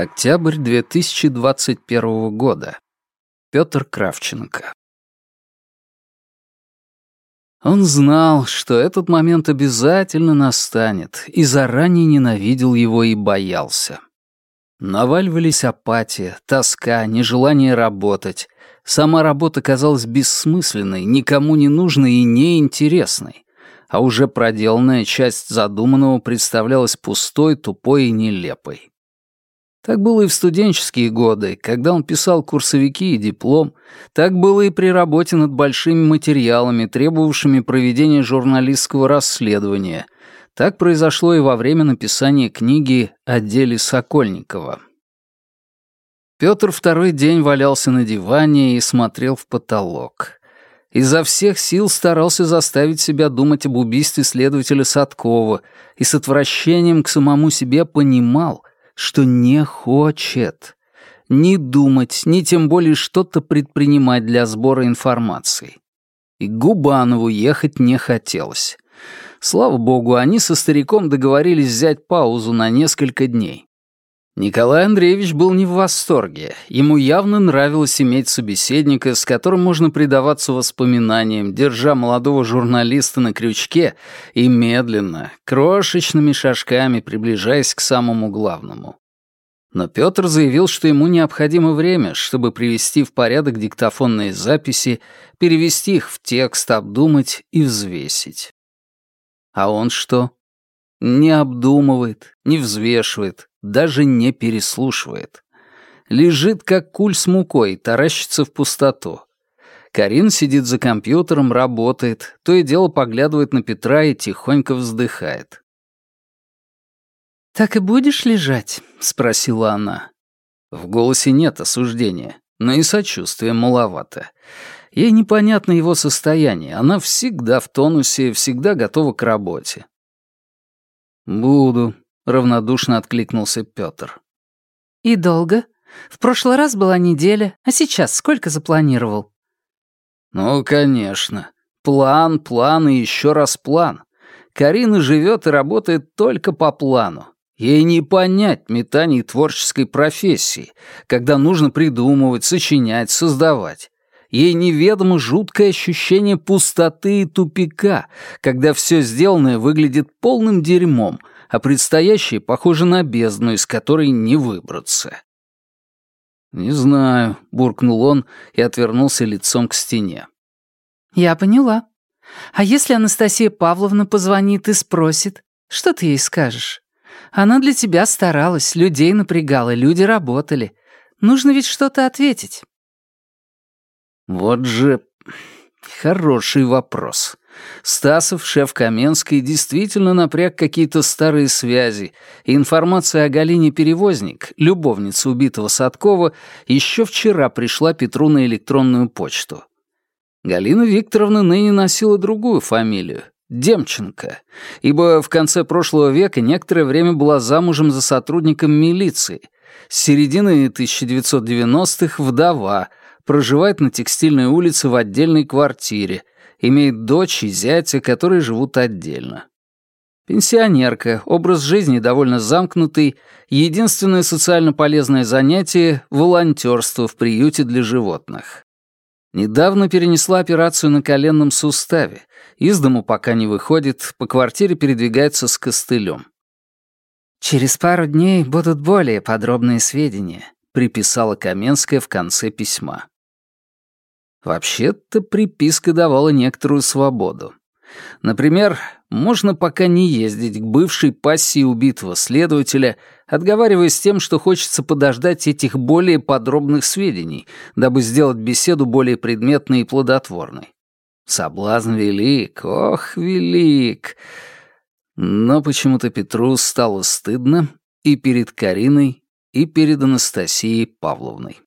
Октябрь 2021 года. Петр Кравченко. Он знал, что этот момент обязательно настанет, и заранее ненавидел его и боялся. Наваливались апатия, тоска, нежелание работать. Сама работа казалась бессмысленной, никому не нужной и неинтересной, а уже проделанная часть задуманного представлялась пустой, тупой и нелепой. Так было и в студенческие годы, когда он писал курсовики и диплом, так было и при работе над большими материалами, требовавшими проведения журналистского расследования. Так произошло и во время написания книги о деле Сокольникова. Пётр второй день валялся на диване и смотрел в потолок. Изо всех сил старался заставить себя думать об убийстве следователя Садкова и с отвращением к самому себе понимал, что не хочет ни думать, ни тем более что-то предпринимать для сбора информации. И Губанову ехать не хотелось. Слава богу, они со стариком договорились взять паузу на несколько дней. Николай Андреевич был не в восторге. Ему явно нравилось иметь собеседника, с которым можно предаваться воспоминаниям, держа молодого журналиста на крючке и медленно, крошечными шажками приближаясь к самому главному. Но Петр заявил, что ему необходимо время, чтобы привести в порядок диктофонные записи, перевести их в текст, обдумать и взвесить. А он что? Не обдумывает, не взвешивает, даже не переслушивает. Лежит, как куль с мукой, таращится в пустоту. Карин сидит за компьютером, работает, то и дело поглядывает на Петра и тихонько вздыхает. «Так и будешь лежать?» — спросила она. В голосе нет осуждения, но и сочувствия маловато. Ей непонятно его состояние, она всегда в тонусе, всегда готова к работе. «Буду», равнодушно откликнулся Пётр. И долго? В прошлый раз была неделя, а сейчас сколько запланировал? Ну, конечно. План, план и еще раз план. Карина живет и работает только по плану. Ей не понять метаний творческой профессии, когда нужно придумывать, сочинять, создавать. Ей неведомо жуткое ощущение пустоты и тупика, когда все сделанное выглядит полным дерьмом, а предстоящее похоже на бездну, из которой не выбраться. «Не знаю», — буркнул он и отвернулся лицом к стене. «Я поняла. А если Анастасия Павловна позвонит и спросит, что ты ей скажешь? Она для тебя старалась, людей напрягала, люди работали. Нужно ведь что-то ответить». «Вот же хороший вопрос. Стасов, шеф Каменской, действительно напряг какие-то старые связи, и информация о Галине Перевозник, любовнице убитого Садкова, еще вчера пришла Петру на электронную почту. Галина Викторовна ныне носила другую фамилию — Демченко, ибо в конце прошлого века некоторое время была замужем за сотрудником милиции. С середины 1990-х вдова, проживает на Текстильной улице в отдельной квартире — имеет дочь и зятя, которые живут отдельно. Пенсионерка, образ жизни довольно замкнутый, единственное социально полезное занятие — волонтерство в приюте для животных. Недавно перенесла операцию на коленном суставе, из дому пока не выходит, по квартире передвигается с костылем. «Через пару дней будут более подробные сведения», — приписала Каменская в конце письма. Вообще-то приписка давала некоторую свободу. Например, можно пока не ездить к бывшей пассии убитого следователя, отговариваясь тем, что хочется подождать этих более подробных сведений, дабы сделать беседу более предметной и плодотворной. Соблазн велик, ох, велик. Но почему-то Петру стало стыдно и перед Кариной, и перед Анастасией Павловной.